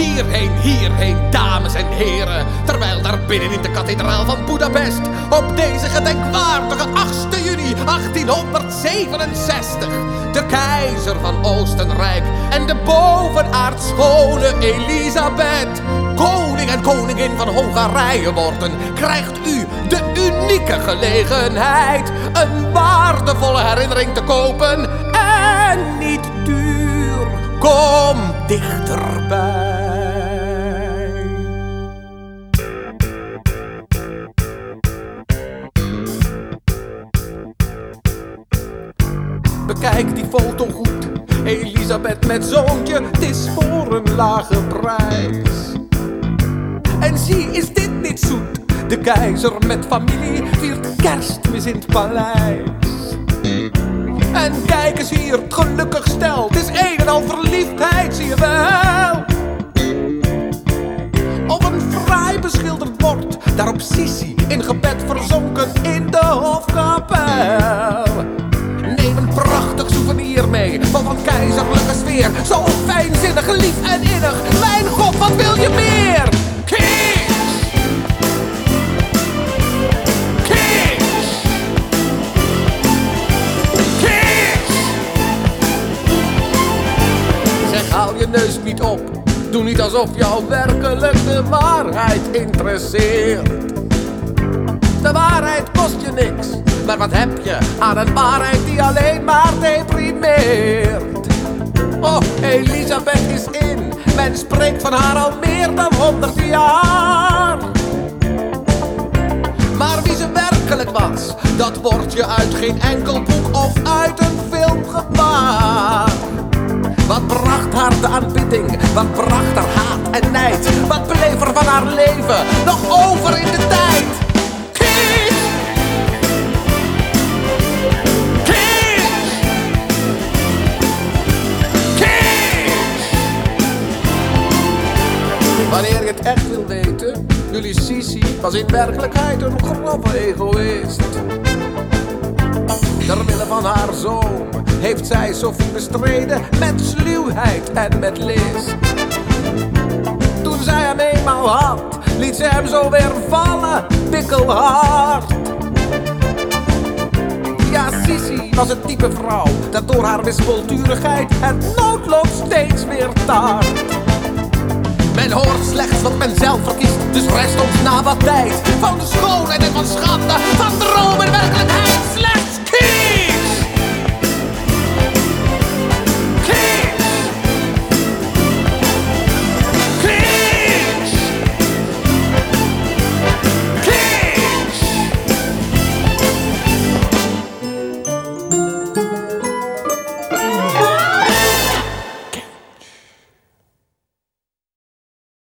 hierheen, hierheen, dames en heren. Terwijl daar binnen in de kathedraal van Budapest op deze gedenkwaardige 8 juni 1867 de keizer van Oostenrijk en de bovenaard schone Elisabeth koning en koningin van Hongarije worden, krijgt u de unieke gelegenheid een waardevolle herinnering te kopen en niet duur. Kom dichterbij. Bekijk die foto goed. Elisabeth met zoontje, het is voor een lage prijs. En zie, is dit niet zoet? De keizer met familie viert kerstmis in het paleis. En kijk eens hier, het gelukkig stel. Het is een en al verliefdheid, lief en innig. Mijn god, wat wil je meer? Kies! Kies! Kies! Zeg, haal je neus niet op. Doe niet alsof jou werkelijk de waarheid interesseert. De waarheid kost je niks. Maar wat heb je aan een waarheid die alleen maar deprimeert? Men spreekt van haar al meer dan honderd jaar. Maar wie ze werkelijk was, dat wordt je uit geen enkel boek of uit een film gebaar. Wat bracht haar de aanbidding? Wat bracht haar haat en nijd? Wat bleef er van haar leven nog over het echt wil weten, jullie Sisi was in werkelijkheid een grove egoïst. Terwille van haar zoon heeft zij Sophie bestreden met sluwheid en met list. Toen zij hem eenmaal had, liet ze hem zo weer vallen, pikkelhard. Ja, Sisi was het type vrouw dat door haar wispelturigheid het noodlot steeds weer taart men slechts wat men zelf verkiest. Dus rest ons na wat tijd van de school en van schat.